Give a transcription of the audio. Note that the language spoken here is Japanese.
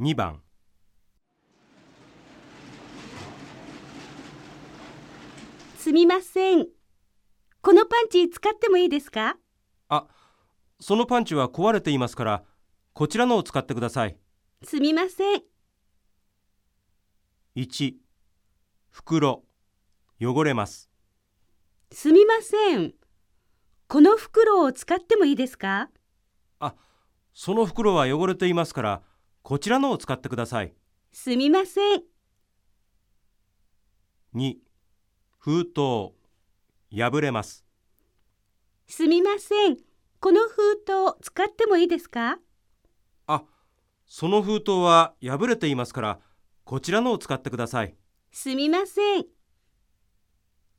2番すみません。このパンチ使ってもいいですか？あそのパンチは壊れていますからこちらのを使ってくださいすみません。1袋汚れますすみません。この袋を使ってもいいですか？あその袋は汚れていますからこちらのを使ってくださいすみません。2封筒破れますすみません。この封筒使ってもいいですか？あその封筒は破れていますからこちらのを使ってくださいすみません。